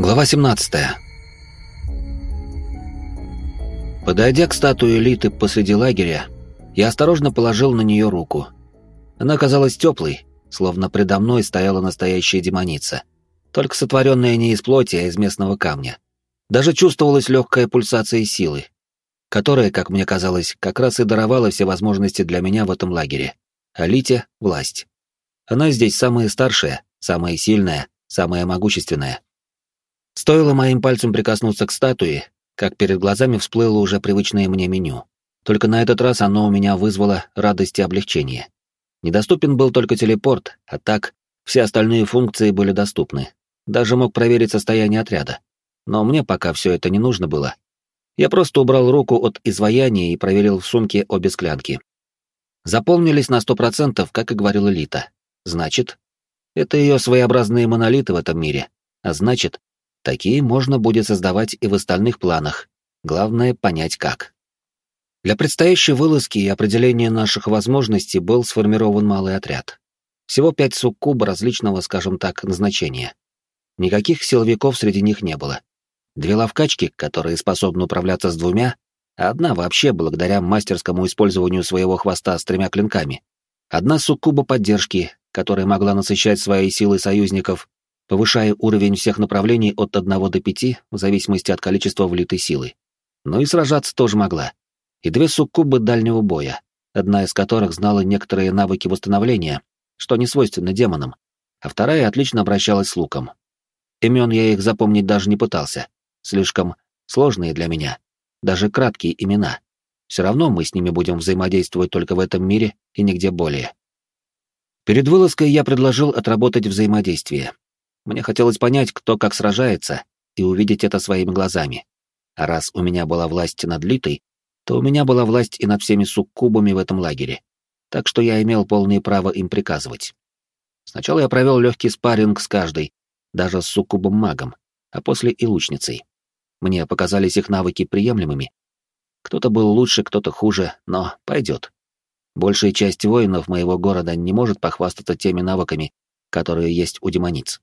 Глава 17. Подойдя к статуе Элиты посреди лагеря, я осторожно положил на нее руку. Она казалась теплой, словно предо мной стояла настоящая демоница, только сотворенная не из плоти, а из местного камня. Даже чувствовалась легкая пульсация силы, которая, как мне казалось, как раз и даровала все возможности для меня в этом лагере. А Лите — власть. Она здесь самая старшая, самая сильная, самая могущественная. Стоило моим пальцем прикоснуться к статуе, как перед глазами всплыло уже привычное мне меню. Только на этот раз оно у меня вызвало радость и облегчение. Недоступен был только телепорт, а так все остальные функции были доступны. Даже мог проверить состояние отряда. Но мне пока все это не нужно было. Я просто убрал руку от изваяния и проверил в сумке обе склянки. Заполнились на сто процентов, как и говорила Лита. Значит, это ее своеобразные монолиты в этом мире. А значит, такие можно будет создавать и в остальных планах. Главное — понять как. Для предстоящей вылазки и определения наших возможностей был сформирован малый отряд. Всего пять суккуба различного, скажем так, назначения. Никаких силовиков среди них не было. Две ловкачки, которые способны управляться с двумя, а одна вообще благодаря мастерскому использованию своего хвоста с тремя клинками. Одна суккуба поддержки, которая могла насыщать своей силой союзников, повышая уровень всех направлений от 1 до 5 в зависимости от количества влитой силы. Но и сражаться тоже могла и две суккубы дальнего боя, одна из которых знала некоторые навыки восстановления, что не свойственно демонам, а вторая отлично обращалась с луком. Имен я их запомнить даже не пытался, слишком сложные для меня, даже краткие имена. Все равно мы с ними будем взаимодействовать только в этом мире и нигде более. Перед вылазкой я предложил отработать взаимодействие. Мне хотелось понять, кто как сражается, и увидеть это своими глазами. А раз у меня была власть над Литой, то у меня была власть и над всеми суккубами в этом лагере, так что я имел полное право им приказывать. Сначала я провел легкий спарринг с каждой, даже с суккубом-магом, а после и лучницей. Мне показались их навыки приемлемыми. Кто-то был лучше, кто-то хуже, но пойдет. Большая часть воинов моего города не может похвастаться теми навыками, которые есть у демониц.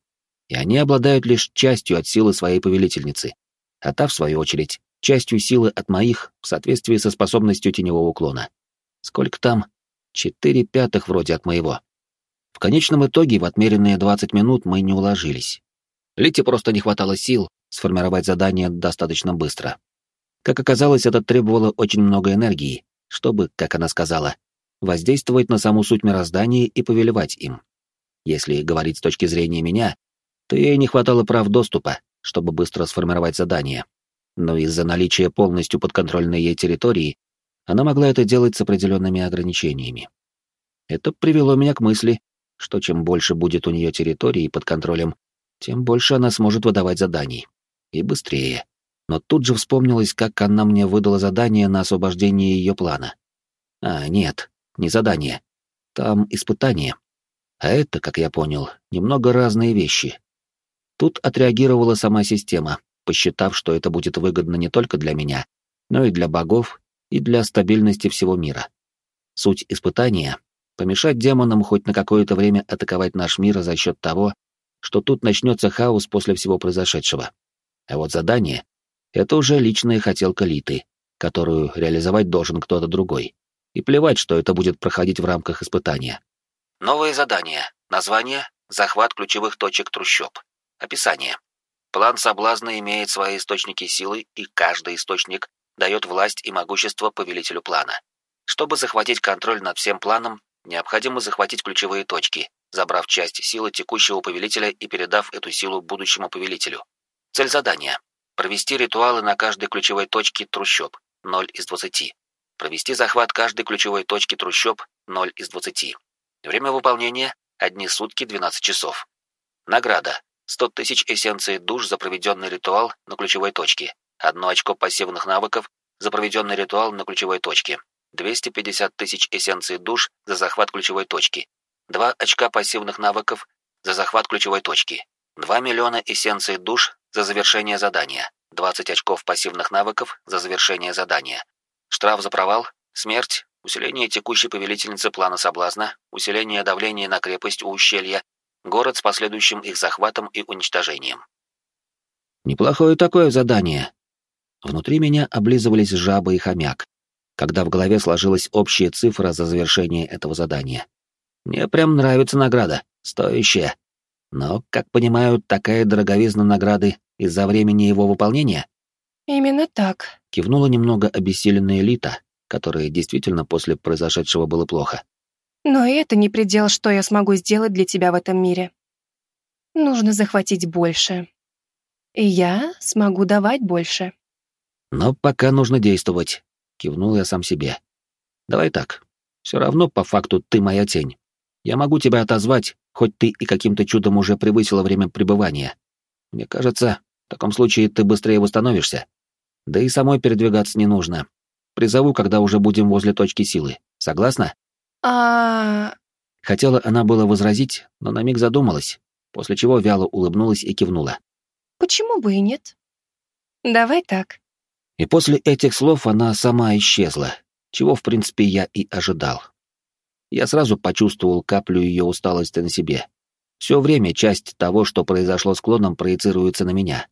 И они обладают лишь частью от силы своей повелительницы. А та, в свою очередь, частью силы от моих в соответствии со способностью теневого уклона. Сколько там? Четыре пятых вроде от моего. В конечном итоге в отмеренные 20 минут мы не уложились. Лите просто не хватало сил сформировать задание достаточно быстро. Как оказалось, это требовало очень много энергии, чтобы, как она сказала, воздействовать на саму суть мироздания и повелевать им. Если говорить с точки зрения меня, то ей не хватало прав доступа, чтобы быстро сформировать задание но из-за наличия полностью подконтрольной ей территории она могла это делать с определенными ограничениями. Это привело меня к мысли, что чем больше будет у нее территории под контролем, тем больше она сможет выдавать заданий. И быстрее. Но тут же вспомнилось, как она мне выдала задание на освобождение ее плана. А, нет, не задание. Там испытание. А это, как я понял, немного разные вещи. Тут отреагировала сама система, посчитав, что это будет выгодно не только для меня, но и для богов, и для стабильности всего мира. Суть испытания — помешать демонам хоть на какое-то время атаковать наш мир за счет того, что тут начнется хаос после всего произошедшего. А вот задание — это уже личная хотелка Литы, которую реализовать должен кто-то другой. И плевать, что это будет проходить в рамках испытания. Новое задание. Название — захват ключевых точек трущоб. Описание. План соблазна имеет свои источники силы, и каждый источник дает власть и могущество повелителю плана. Чтобы захватить контроль над всем планом, необходимо захватить ключевые точки, забрав часть силы текущего повелителя и передав эту силу будущему повелителю. Цель задания — провести ритуалы на каждой ключевой точке трущоб, 0 из 20. Провести захват каждой ключевой точки трущоб, 0 из 20. Время выполнения — одни сутки, 12 часов. Награда 100 тысяч эссенций душ за проведенный ритуал на ключевой точке, одно очко пассивных навыков за проведенный ритуал на ключевой точке, 250 тысяч эссенций душ за захват ключевой точки, 2 очка пассивных навыков за захват ключевой точки, 2 миллиона эссенций душ за завершение задания, 20 очков пассивных навыков за завершение задания, штраф за провал, смерть, усиление текущей повелительницы плана соблазна, усиление давления на крепость у ущелья, город с последующим их захватом и уничтожением. Неплохое такое задание. Внутри меня облизывались жаба и хомяк, когда в голове сложилась общая цифра за завершение этого задания. Мне прям нравится награда, стоящая. Но, как понимаю, такая дороговизна награды из-за времени его выполнения? Именно так. Кивнула немного обессиленная Лита, которая действительно после произошедшего было плохо. Но это не предел, что я смогу сделать для тебя в этом мире. Нужно захватить больше. И я смогу давать больше. Но пока нужно действовать, кивнул я сам себе. Давай так. Все равно по факту ты моя тень. Я могу тебя отозвать, хоть ты и каким-то чудом уже превысила время пребывания. Мне кажется, в таком случае ты быстрее восстановишься. Да и самой передвигаться не нужно. Призову, когда уже будем возле точки силы. Согласна? А... Хотела она было возразить, но на миг задумалась, после чего вяло улыбнулась и кивнула. Почему бы и нет? Давай так. И после этих слов она сама исчезла, чего, в принципе, я и ожидал. Я сразу почувствовал каплю ее усталости на себе. Все время часть того, что произошло с клоном, проецируется на меня.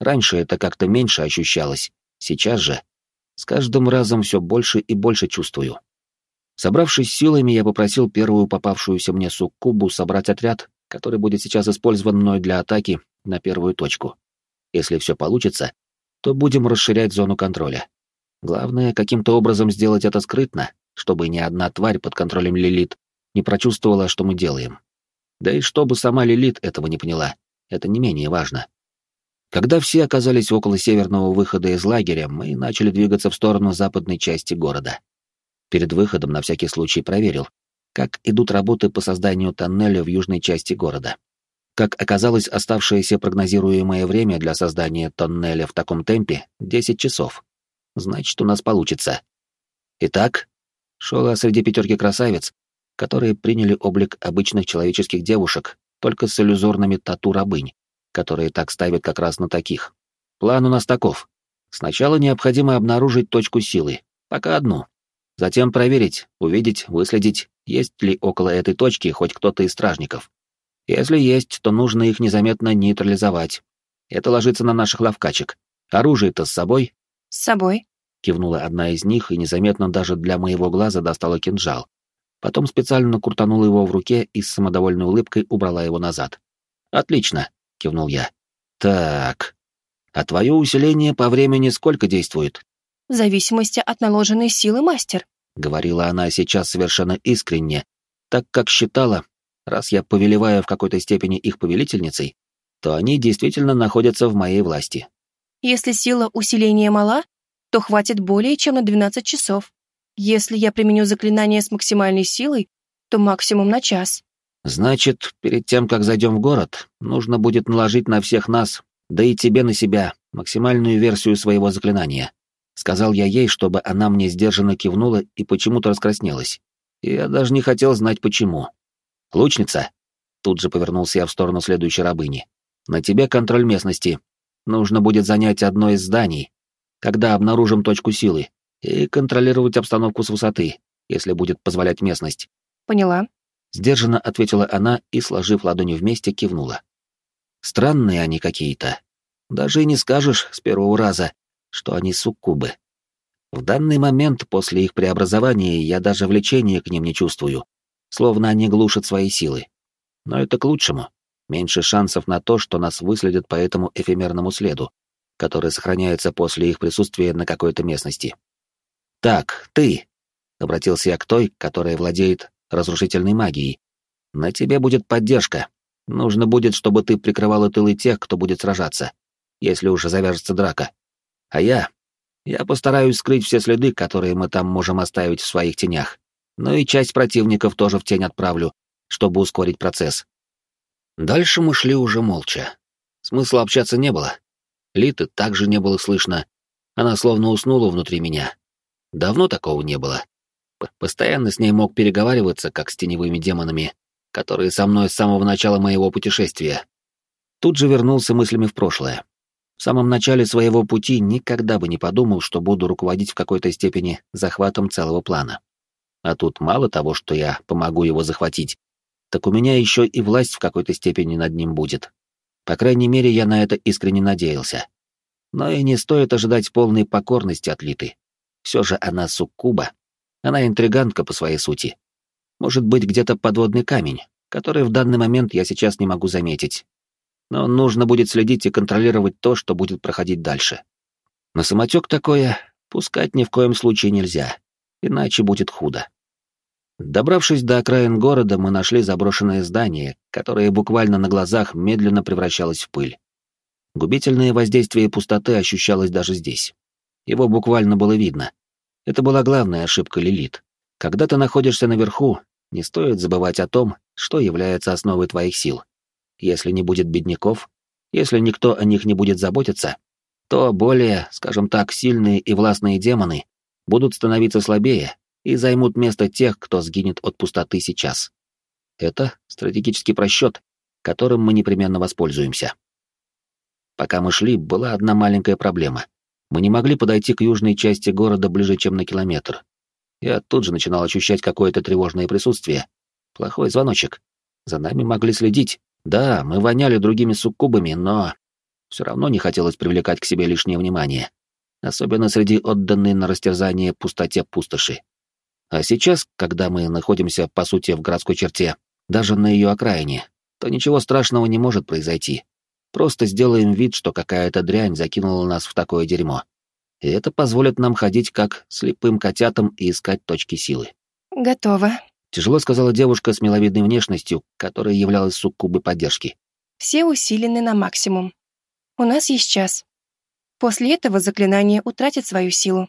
Раньше это как-то меньше ощущалось, сейчас же с каждым разом все больше и больше чувствую. Собравшись силами, я попросил первую попавшуюся мне суккубу собрать отряд, который будет сейчас использован мной для атаки на первую точку. Если все получится, то будем расширять зону контроля. Главное, каким-то образом сделать это скрытно, чтобы ни одна тварь под контролем Лилит не прочувствовала, что мы делаем. Да и чтобы сама Лилит этого не поняла, это не менее важно. Когда все оказались около северного выхода из лагеря, мы начали двигаться в сторону западной части города. Перед выходом на всякий случай проверил, как идут работы по созданию тоннеля в южной части города. Как оказалось, оставшееся прогнозируемое время для создания тоннеля в таком темпе — 10 часов. Значит, у нас получится. Итак, шел среди пятерки красавиц, которые приняли облик обычных человеческих девушек, только с иллюзорными тату-рабынь, которые так ставят как раз на таких. План у нас таков. Сначала необходимо обнаружить точку силы, пока одну. Затем проверить, увидеть, выследить, есть ли около этой точки хоть кто-то из стражников. Если есть, то нужно их незаметно нейтрализовать. Это ложится на наших ловкачек. Оружие-то с собой? С собой. Кивнула одна из них и незаметно даже для моего глаза достала кинжал. Потом специально крутанула его в руке и с самодовольной улыбкой убрала его назад. «Отлично кивнул я. Так. А твое усиление по времени сколько действует? В зависимости от наложенной силы, мастер. Говорила она сейчас совершенно искренне, так как считала, раз я повелеваю в какой-то степени их повелительницей, то они действительно находятся в моей власти. Если сила усиления мала, то хватит более чем на 12 часов. Если я применю заклинание с максимальной силой, то максимум на час. Значит, перед тем, как зайдем в город, нужно будет наложить на всех нас, да и тебе на себя, максимальную версию своего заклинания. Сказал я ей, чтобы она мне сдержанно кивнула и почему-то раскраснелась. И я даже не хотел знать почему. «Лучница!» Тут же повернулся я в сторону следующей рабыни. «На тебе контроль местности. Нужно будет занять одно из зданий, когда обнаружим точку силы, и контролировать обстановку с высоты, если будет позволять местность». «Поняла», Сдержанно ответила она и, сложив ладони вместе, кивнула. Странные они какие-то. Даже и не скажешь с первого раза, что они суккубы. В данный момент после их преобразования я даже влечения к ним не чувствую, словно они глушат свои силы. Но это к лучшему. Меньше шансов на то, что нас выследят по этому эфемерному следу, который сохраняется после их присутствия на какой-то местности. «Так, ты!» — обратился я к той, которая владеет разрушительной магией. На тебе будет поддержка. Нужно будет, чтобы ты прикрывала тылы тех, кто будет сражаться, если уже завяжется драка. А я... Я постараюсь скрыть все следы, которые мы там можем оставить в своих тенях. Ну и часть противников тоже в тень отправлю, чтобы ускорить процесс. Дальше мы шли уже молча. Смысла общаться не было. Литы также не было слышно. Она словно уснула внутри меня. Давно такого не было. Постоянно с ней мог переговариваться, как с теневыми демонами, которые со мной с самого начала моего путешествия. Тут же вернулся мыслями в прошлое. В самом начале своего пути никогда бы не подумал, что буду руководить в какой-то степени захватом целого плана. А тут мало того, что я помогу его захватить, так у меня еще и власть в какой-то степени над ним будет. По крайней мере, я на это искренне надеялся. Но и не стоит ожидать полной покорности от Литы. Все же она суккуба. Она интригантка по своей сути. Может быть, где-то подводный камень, который в данный момент я сейчас не могу заметить. Но нужно будет следить и контролировать то, что будет проходить дальше. На самотек такое пускать ни в коем случае нельзя, иначе будет худо. Добравшись до окраин города, мы нашли заброшенное здание, которое буквально на глазах медленно превращалось в пыль. Губительное воздействие пустоты ощущалось даже здесь. Его буквально было видно. Это была главная ошибка Лилит. Когда ты находишься наверху, не стоит забывать о том, что является основой твоих сил. Если не будет бедняков, если никто о них не будет заботиться, то более, скажем так, сильные и властные демоны будут становиться слабее и займут место тех, кто сгинет от пустоты сейчас. Это стратегический просчет, которым мы непременно воспользуемся. Пока мы шли, была одна маленькая проблема. Мы не могли подойти к южной части города ближе, чем на километр. Я тут же начинал ощущать какое-то тревожное присутствие. Плохой звоночек. За нами могли следить. Да, мы воняли другими суккубами, но... Все равно не хотелось привлекать к себе лишнее внимание. Особенно среди отданной на растерзание пустоте пустоши. А сейчас, когда мы находимся, по сути, в городской черте, даже на ее окраине, то ничего страшного не может произойти. Просто сделаем вид, что какая-то дрянь закинула нас в такое дерьмо. И это позволит нам ходить как слепым котятам и искать точки силы. «Готово», — тяжело сказала девушка с миловидной внешностью, которая являлась суккубой поддержки. «Все усилены на максимум. У нас есть час. После этого заклинание утратит свою силу».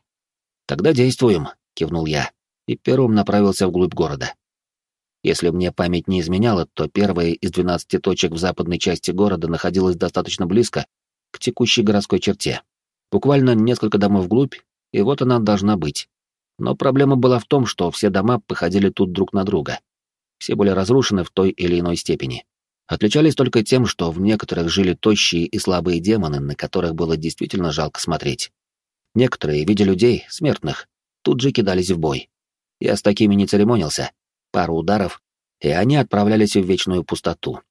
«Тогда действуем», — кивнул я и первым направился вглубь города. Если мне память не изменяла, то первая из 12 точек в западной части города находилась достаточно близко к текущей городской черте. Буквально несколько домов вглубь, и вот она должна быть. Но проблема была в том, что все дома походили тут друг на друга. Все были разрушены в той или иной степени. Отличались только тем, что в некоторых жили тощие и слабые демоны, на которых было действительно жалко смотреть. Некоторые, видя людей, смертных, тут же кидались в бой. Я с такими не церемонился. Пару ударов, и они отправлялись в вечную пустоту.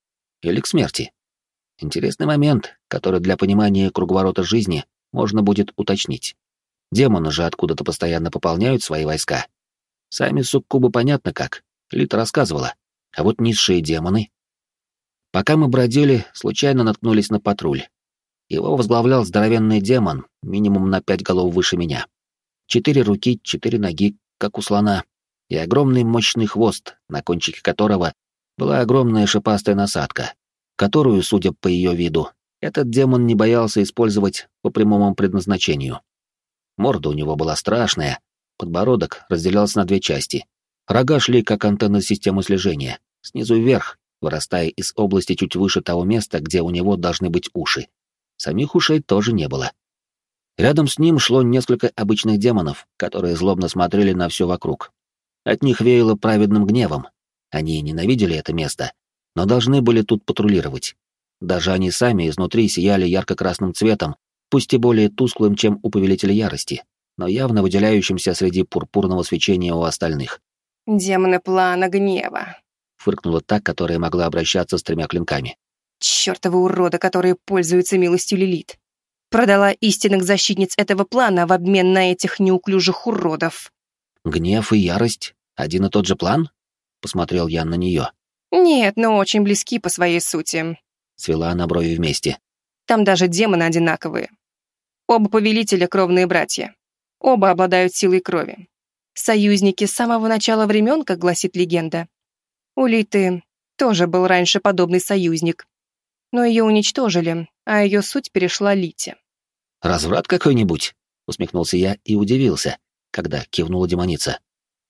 Или к смерти. Интересный момент, который для понимания круговорота жизни можно будет уточнить. Демоны же откуда-то постоянно пополняют свои войска. Сами суккубы понятно как, Лита рассказывала. А вот низшие демоны... Пока мы бродили, случайно наткнулись на патруль. Его возглавлял здоровенный демон, минимум на пять голов выше меня. Четыре руки, четыре ноги, как у слона, и огромный мощный хвост, на кончике которого была огромная шипастая насадка, которую, судя по ее виду, этот демон не боялся использовать по прямому предназначению. Морда у него была страшная, подбородок разделялся на две части. Рога шли как антенны системы слежения, снизу вверх, вырастая из области чуть выше того места, где у него должны быть уши. Самих ушей тоже не было. Рядом с ним шло несколько обычных демонов, которые злобно смотрели на все вокруг. От них веяло праведным гневом. Они ненавидели это место, но должны были тут патрулировать. Даже они сами изнутри сияли ярко-красным цветом, пусть и более тусклым, чем у Повелителя Ярости, но явно выделяющимся среди пурпурного свечения у остальных. «Демоны плана гнева», — фыркнула та, которая могла обращаться с тремя клинками. «Чёртовы уроды, которые пользуются милостью Лилит продала истинных защитниц этого плана в обмен на этих неуклюжих уродов. Гнев и ярость — один и тот же план? Посмотрел я на нее. Нет, но очень близки по своей сути. Свела она брови вместе. Там даже демоны одинаковые. Оба повелителя — кровные братья. Оба обладают силой крови. Союзники с самого начала времен, как гласит легенда. У Литы тоже был раньше подобный союзник. Но ее уничтожили, а ее суть перешла Лите. «Разврат какой-нибудь?» — усмехнулся я и удивился, когда кивнула демоница.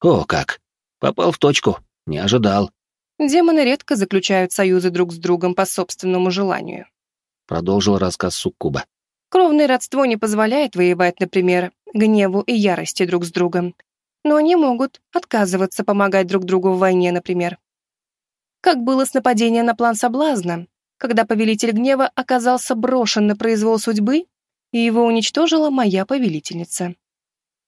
«О, как! Попал в точку, не ожидал». «Демоны редко заключают союзы друг с другом по собственному желанию», — продолжил рассказ Суккуба. «Кровное родство не позволяет воевать, например, гневу и ярости друг с другом, но они могут отказываться помогать друг другу в войне, например. Как было с нападением на план соблазна, когда повелитель гнева оказался брошен на произвол судьбы и его уничтожила моя повелительница.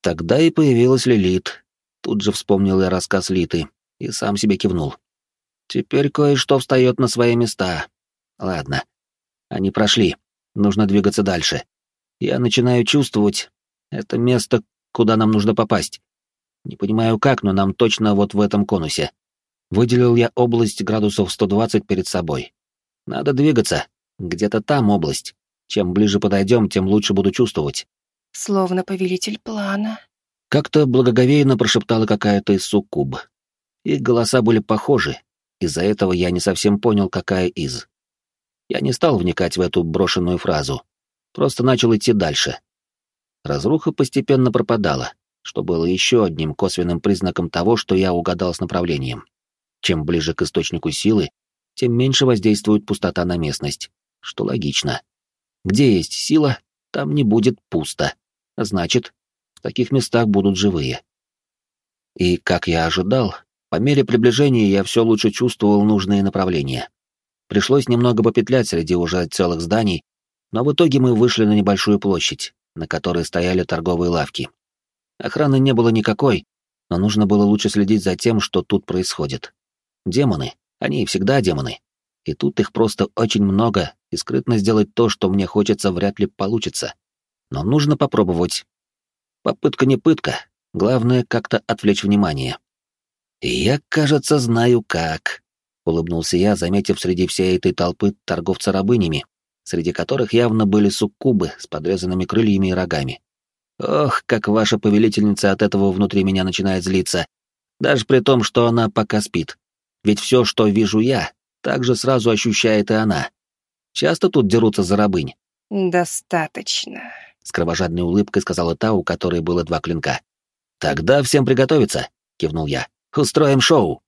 Тогда и появилась Лилит. Тут же вспомнил я рассказ Литы и сам себе кивнул. Теперь кое-что встает на свои места. Ладно. Они прошли. Нужно двигаться дальше. Я начинаю чувствовать... Это место, куда нам нужно попасть. Не понимаю как, но нам точно вот в этом конусе. Выделил я область градусов 120 перед собой. Надо двигаться. Где-то там область. Чем ближе подойдем, тем лучше буду чувствовать. Словно повелитель плана. Как-то благоговейно прошептала какая-то из суккуб. Их голоса были похожи. Из-за этого я не совсем понял, какая из. Я не стал вникать в эту брошенную фразу. Просто начал идти дальше. Разруха постепенно пропадала, что было еще одним косвенным признаком того, что я угадал с направлением. Чем ближе к источнику силы, тем меньше воздействует пустота на местность, что логично. Где есть сила, там не будет пусто. Значит, в таких местах будут живые. И, как я ожидал, по мере приближения я все лучше чувствовал нужные направления. Пришлось немного попетлять среди уже целых зданий, но в итоге мы вышли на небольшую площадь, на которой стояли торговые лавки. Охраны не было никакой, но нужно было лучше следить за тем, что тут происходит. Демоны, они всегда демоны. И тут их просто очень много, и скрытно сделать то, что мне хочется, вряд ли получится. Но нужно попробовать. Попытка не пытка, главное как-то отвлечь внимание. И я, кажется, знаю как. — улыбнулся я, заметив среди всей этой толпы торговца рабынями, среди которых явно были суккубы с подрезанными крыльями и рогами. Ох, как ваша повелительница от этого внутри меня начинает злиться. Даже при том, что она пока спит. Ведь все, что вижу я, также сразу ощущает и она. Часто тут дерутся за рабынь. «Достаточно», — с кровожадной улыбкой сказала та, у которой было два клинка. «Тогда всем приготовиться», — кивнул я. «Устроим шоу».